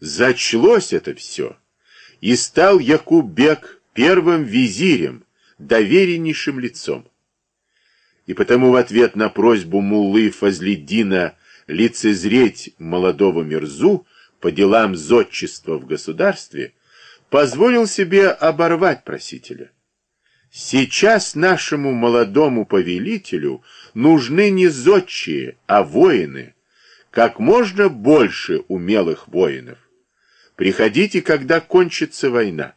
Зачлось это все, и стал Якуб-бек первым визирем, довереннейшим лицом. И потому в ответ на просьбу Муллы Фазлиддина лицезреть молодого Мирзу по делам зодчества в государстве, позволил себе оборвать просителя. Сейчас нашему молодому повелителю нужны не зодчие, а воины, как можно больше умелых воинов. Приходите, когда кончится война.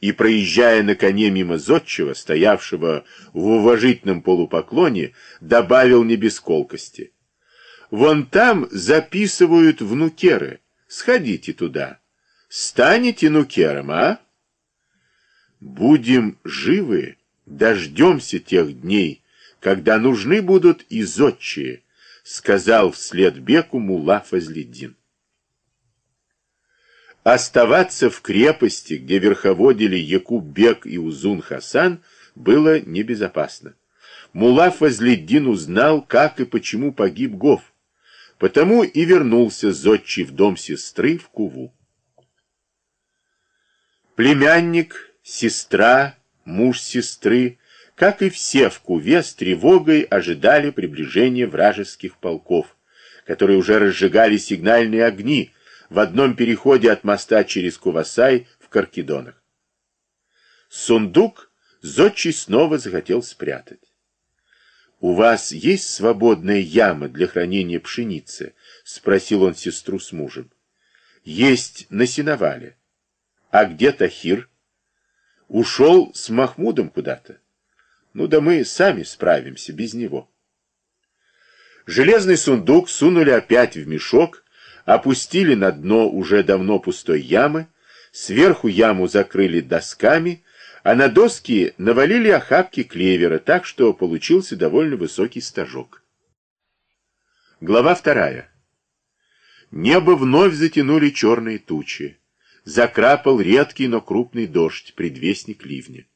И, проезжая на коне мимо зодчего, стоявшего в уважительном полупоклоне, добавил не без колкости. Вон там записывают внукеры. Сходите туда. Станете нукером, а? Будем живы, дождемся тех дней, когда нужны будут и зодчие, сказал вслед Беку Мула Фазлиддин. Оставаться в крепости, где верховодили Якуб Бек и Узун Хасан, было небезопасно. Мула Фазлиддин узнал, как и почему погиб Гов, потому и вернулся зодчий в дом сестры в Куву. Племянник, сестра, муж сестры, как и все в Куве, с тревогой ожидали приближения вражеских полков, которые уже разжигали сигнальные огни, в одном переходе от моста через Кувасай в Каркидонах. Сундук Зодчий снова захотел спрятать. «У вас есть свободная яма для хранения пшеницы?» — спросил он сестру с мужем. «Есть на сеновале. А где Тахир?» «Ушел с Махмудом куда-то. Ну да мы сами справимся без него». Железный сундук сунули опять в мешок, опустили на дно уже давно пустой ямы, сверху яму закрыли досками, а на доски навалили охапки клевера, так что получился довольно высокий стажок. Глава вторая. Небо вновь затянули черные тучи. Закрапал редкий, но крупный дождь, предвестник ливня.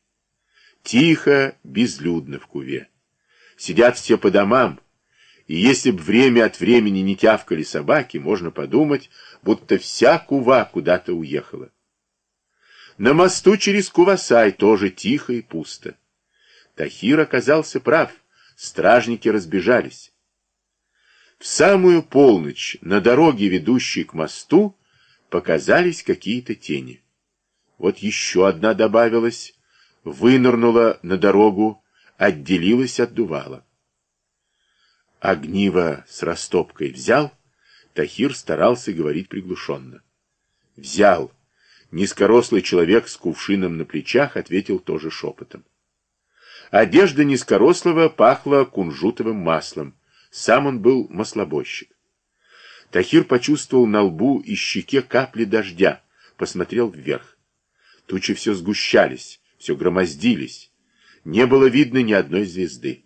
Тихо, безлюдно в куве. Сидят все по домам, и если б время от времени не тявкали собаки, можно подумать, будто вся кува куда-то уехала. На мосту через Кувасай тоже тихо и пусто. Тахир оказался прав, стражники разбежались. В самую полночь на дороге, ведущей к мосту, показались какие-то тени. Вот еще одна добавилась, вынырнула на дорогу, отделилась от дувала. Огниво с растопкой взял? Тахир старался говорить приглушенно. Взял. Низкорослый человек с кувшином на плечах ответил тоже шепотом. Одежда низкорослого пахла кунжутовым маслом. Сам он был маслобойщик. Тахир почувствовал на лбу и щеке капли дождя, посмотрел вверх. Тучи все сгущались, все громоздились. Не было видно ни одной звезды.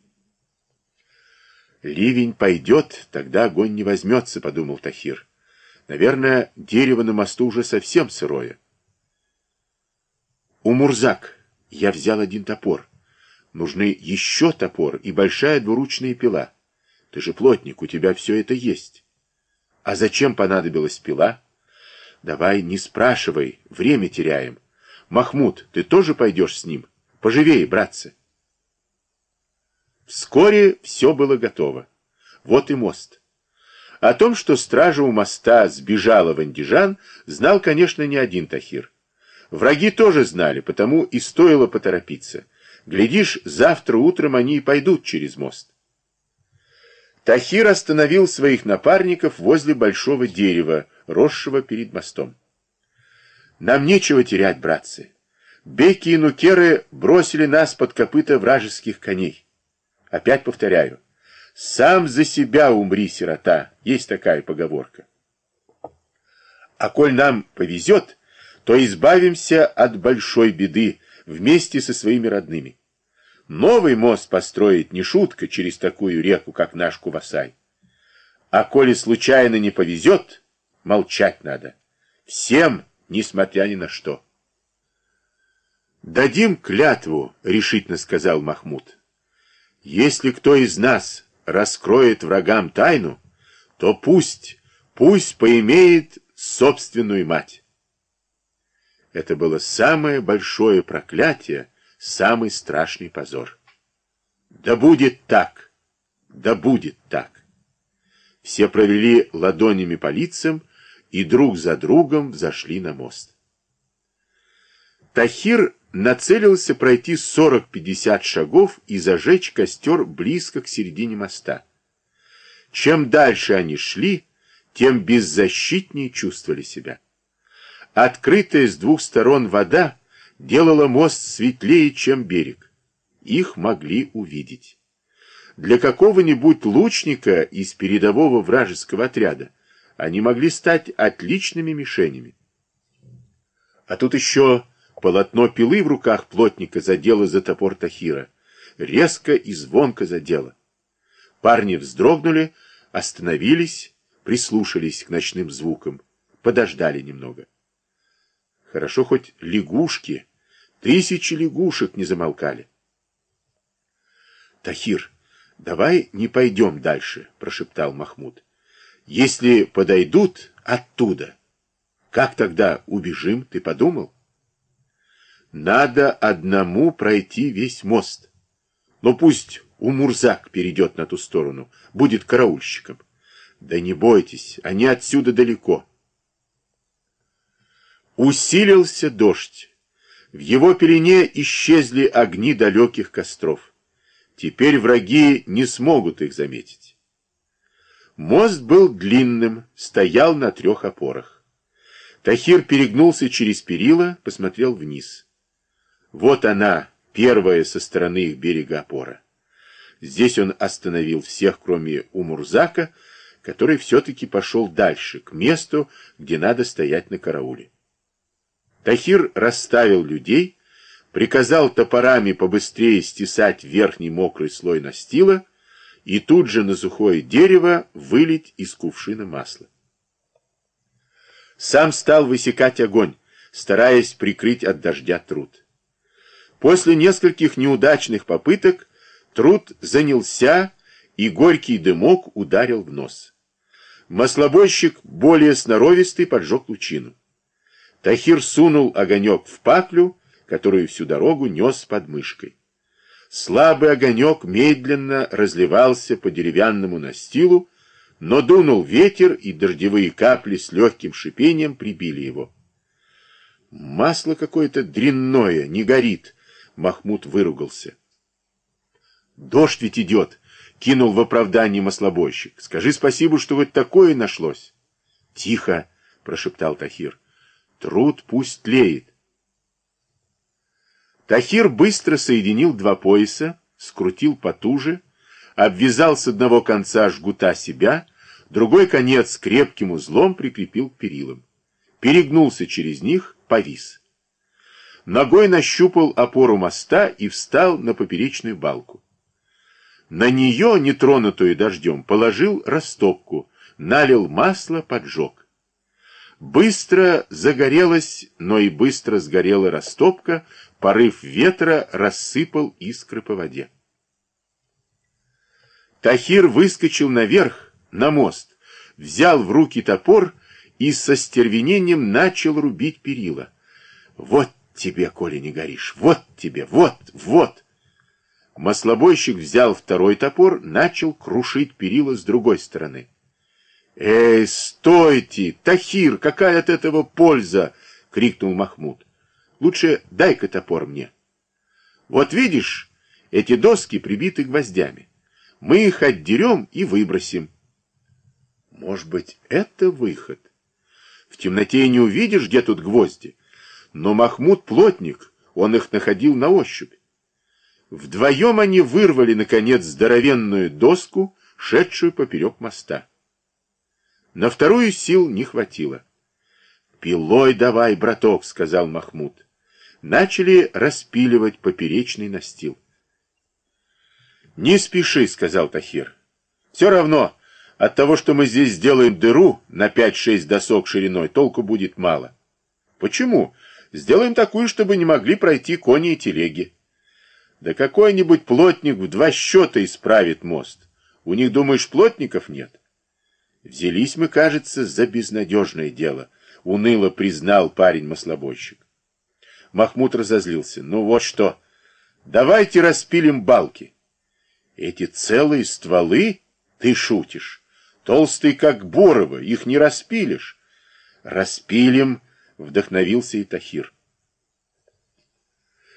Ливень пойдет, тогда огонь не возьмется, подумал Тахир. Наверное, дерево на мосту уже совсем сырое. У Мурзак я взял один топор. Нужны еще топор и большая двуручная пила. Ты же плотник, у тебя все это есть. А зачем понадобилась пила? Давай не спрашивай, время теряем. Махмуд, ты тоже пойдешь с ним? Поживее, братцы. Вскоре все было готово. Вот и мост. О том, что стража у моста сбежала в Андижан, знал, конечно, не один Тахир. Враги тоже знали, потому и стоило поторопиться. Глядишь, завтра утром они и пойдут через мост. Тахир остановил своих напарников возле большого дерева, росшего перед мостом. «Нам нечего терять, братцы. Беки и нукеры бросили нас под копыта вражеских коней. Опять повторяю. Сам за себя умри, сирота. Есть такая поговорка. А коль нам повезет, то избавимся от большой беды вместе со своими родными. Новый мост построить не шутка через такую реку, как наш Кувасай. А коли случайно не повезет, молчать надо. Всем, несмотря ни на что. «Дадим клятву», — решительно сказал Махмуд. Если кто из нас раскроет врагам тайну, то пусть Пусть поимеет собственную мать. Это было самое большое проклятие, самый страшный позор. Да будет так, да будет так. Все провели ладонями по лицам и друг за другом зашли на мост. Тахир нацелился пройти 40-50 шагов и зажечь костер близко к середине моста. Чем дальше они шли, тем беззащитнее чувствовали себя. Открытая с двух сторон вода делала мост светлее, чем берег. Их могли увидеть. Для какого-нибудь лучника из передового вражеского отряда они могли стать отличными мишенями. А тут еще полотно пилы в руках плотника задело за топор Тахира. Резко и звонко задело. Парни вздрогнули, остановились, прислушались к ночным звукам, подождали немного. Хорошо хоть лягушки, тысячи лягушек не замолкали. Тахир, давай не пойдем дальше, прошептал Махмуд. Если подойдут оттуда, как тогда убежим, ты подумал? Надо одному пройти весь мост. Но пусть Умурзак перейдет на ту сторону, будет караульщиком. Да не бойтесь, они отсюда далеко. Усилился дождь. В его пелене исчезли огни далеких костров. Теперь враги не смогут их заметить. Мост был длинным, стоял на трех опорах. Тахир перегнулся через перила, посмотрел вниз. Вот она, первая со стороны их берега опора. Здесь он остановил всех, кроме Умурзака, который все-таки пошел дальше, к месту, где надо стоять на карауле. Тахир расставил людей, приказал топорами побыстрее стесать верхний мокрый слой настила и тут же на сухое дерево вылить из кувшина масло. Сам стал высекать огонь, стараясь прикрыть от дождя труд. После нескольких неудачных попыток труд занялся, и горький дымок ударил в нос. Маслобойщик, более сноровистый, поджег лучину. Тахир сунул огонек в паклю, которую всю дорогу нес под мышкой. Слабый огонек медленно разливался по деревянному настилу, но дунул ветер, и дождевые капли с легким шипением прибили его. «Масло какое-то дрянное, не горит», — Махмуд выругался. «Дождь ведь идет», кинул в оправдании маслобойщик. Скажи спасибо, что вот такое нашлось. Тихо, прошептал Тахир. Труд пусть тлеет. Тахир быстро соединил два пояса, скрутил потуже, обвязал с одного конца жгута себя, другой конец крепким узлом прикрепил к перилам. Перегнулся через них, повис. Ногой нащупал опору моста и встал на поперечную балку. На нее, нетронутую дождем, положил растопку, налил масло, поджег. Быстро загорелась, но и быстро сгорела растопка, порыв ветра рассыпал искры по воде. Тахир выскочил наверх, на мост, взял в руки топор и со стервенением начал рубить перила. Вот тебе, коли не горишь, вот тебе, вот, вот. Маслобойщик взял второй топор, начал крушить перила с другой стороны. «Эй, стойте! Тахир, какая от этого польза?» — крикнул Махмуд. «Лучше дай-ка топор мне». «Вот видишь, эти доски прибиты гвоздями. Мы их отдерем и выбросим». «Может быть, это выход?» В темноте не увидишь, где тут гвозди. Но Махмуд плотник, он их находил на ощупь. Вдвоем они вырвали, наконец, здоровенную доску, шедшую поперек моста. На вторую сил не хватило. «Пилой давай, браток», — сказал Махмуд. Начали распиливать поперечный настил. «Не спеши», — сказал Тахир. «Все равно, от того, что мы здесь сделаем дыру на пять-шесть досок шириной, толку будет мало». «Почему? Сделаем такую, чтобы не могли пройти кони и телеги». Да какой-нибудь плотник в два счета исправит мост. У них, думаешь, плотников нет? Взялись мы, кажется, за безнадежное дело, уныло признал парень-маслобойщик. Махмуд разозлился. Ну вот что, давайте распилим балки. Эти целые стволы? Ты шутишь. Толстые, как Борова, их не распилишь. Распилим, вдохновился и Тахир.